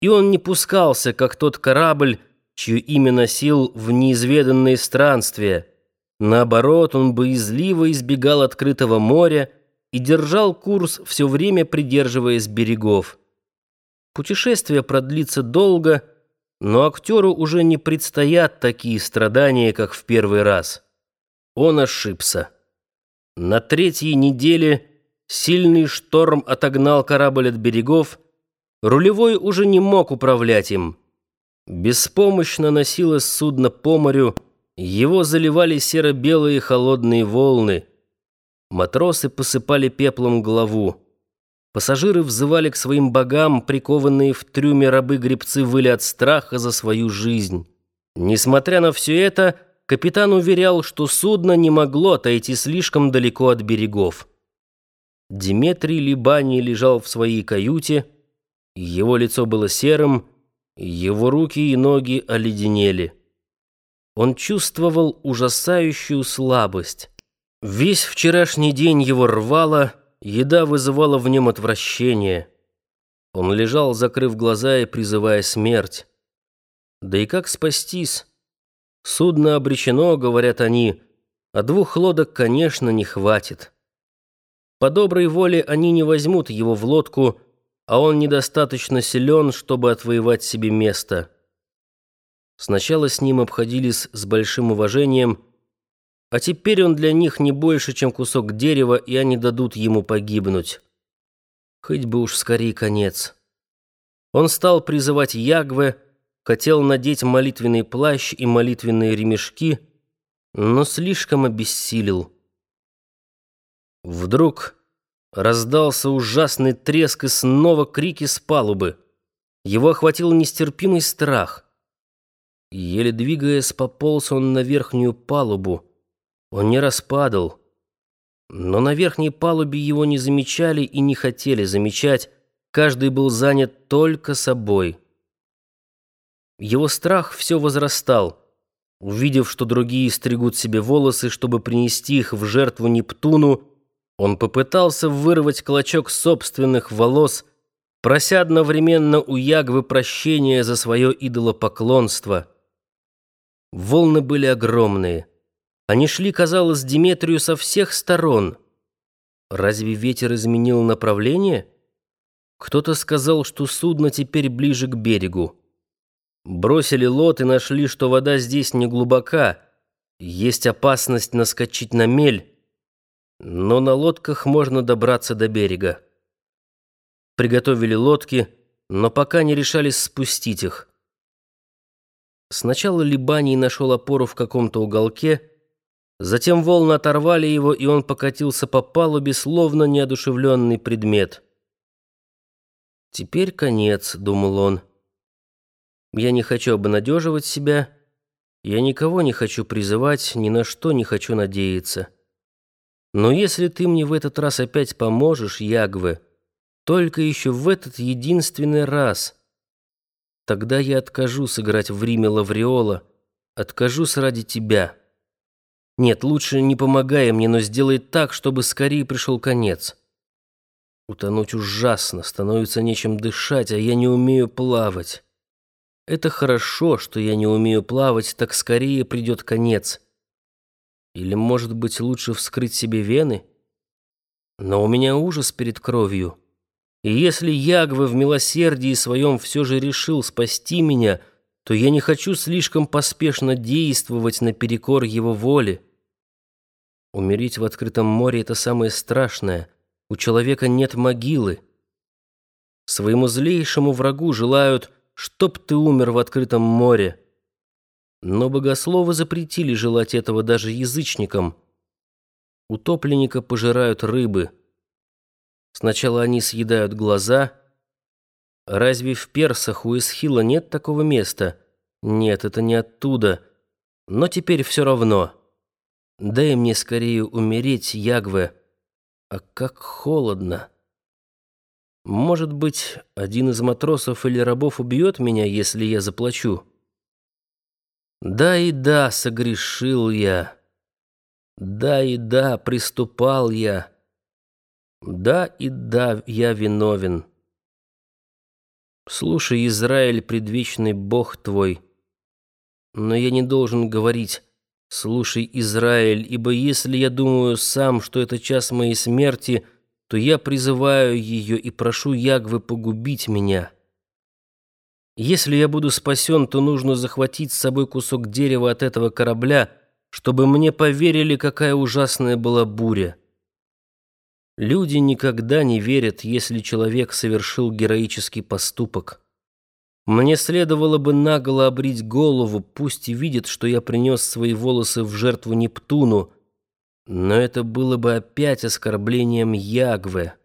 И он не пускался, как тот корабль, чье имя носил в неизведанные странствия. Наоборот, он боязливо избегал открытого моря и держал курс, все время придерживаясь берегов. Путешествие продлится долго, но актеру уже не предстоят такие страдания, как в первый раз. Он ошибся. На третьей неделе сильный шторм отогнал корабль от берегов, рулевой уже не мог управлять им. Беспомощно носилось судно по морю, его заливали серо-белые холодные волны. Матросы посыпали пеплом голову. Пассажиры взывали к своим богам, прикованные в трюме рабы-гребцы выли от страха за свою жизнь. Несмотря на все это, капитан уверял, что судно не могло отойти слишком далеко от берегов. Диметрий Либани лежал в своей каюте, его лицо было серым, его руки и ноги оледенели. Он чувствовал ужасающую слабость. Весь вчерашний день его рвало, еда вызывала в нем отвращение. Он лежал, закрыв глаза и призывая смерть. Да и как спастись? Судно обречено, говорят они, а двух лодок, конечно, не хватит. По доброй воле они не возьмут его в лодку, а он недостаточно силен, чтобы отвоевать себе место. Сначала с ним обходились с большим уважением, а теперь он для них не больше, чем кусок дерева, и они дадут ему погибнуть. Хоть бы уж скорее конец. Он стал призывать Ягве, хотел надеть молитвенный плащ и молитвенные ремешки, но слишком обессилел. Вдруг раздался ужасный треск и снова крики с палубы. Его охватил нестерпимый страх. Еле двигаясь, пополз он на верхнюю палубу. Он не распадал. Но на верхней палубе его не замечали и не хотели замечать. Каждый был занят только собой. Его страх все возрастал. Увидев, что другие стригут себе волосы, чтобы принести их в жертву Нептуну, он попытался вырвать клочок собственных волос, прося одновременно у Ягвы прощения за свое идолопоклонство. Волны были огромные. Они шли, казалось, Диметрию со всех сторон. Разве ветер изменил направление? Кто-то сказал, что судно теперь ближе к берегу. Бросили лот и нашли, что вода здесь не глубока. Есть опасность наскочить на мель, но на лодках можно добраться до берега. Приготовили лодки, но пока не решались спустить их. Сначала Либаний нашел опору в каком-то уголке, Затем волны оторвали его, и он покатился по палубе, словно неодушевленный предмет. «Теперь конец», — думал он. «Я не хочу обнадеживать себя, я никого не хочу призывать, ни на что не хочу надеяться. Но если ты мне в этот раз опять поможешь, Ягве, только еще в этот единственный раз, тогда я откажусь играть в Риме Лавриола, откажусь ради тебя». Нет, лучше не помогай мне, но сделай так, чтобы скорее пришел конец. Утонуть ужасно, становится нечем дышать, а я не умею плавать. Это хорошо, что я не умею плавать, так скорее придет конец. Или, может быть, лучше вскрыть себе вены? Но у меня ужас перед кровью. И если Ягве в милосердии своем все же решил спасти меня, то я не хочу слишком поспешно действовать наперекор его воле. Умереть в открытом море — это самое страшное. У человека нет могилы. Своему злейшему врагу желают, чтоб ты умер в открытом море. Но богословы запретили желать этого даже язычникам. Утопленника пожирают рыбы. Сначала они съедают глаза. Разве в Персах у Эсхила нет такого места? Нет, это не оттуда. Но теперь все равно. Дай мне скорее умереть, Ягве. А как холодно. Может быть, один из матросов или рабов убьет меня, если я заплачу? Да и да, согрешил я. Да и да, приступал я. Да и да, я виновен. Слушай, Израиль, предвечный Бог твой. Но я не должен говорить «Слушай, Израиль, ибо если я думаю сам, что это час моей смерти, то я призываю ее и прошу Ягвы погубить меня». Если я буду спасен, то нужно захватить с собой кусок дерева от этого корабля, чтобы мне поверили, какая ужасная была буря. Люди никогда не верят, если человек совершил героический поступок. Мне следовало бы наголо обрить голову, пусть и видит, что я принес свои волосы в жертву Нептуну, но это было бы опять оскорблением Ягве.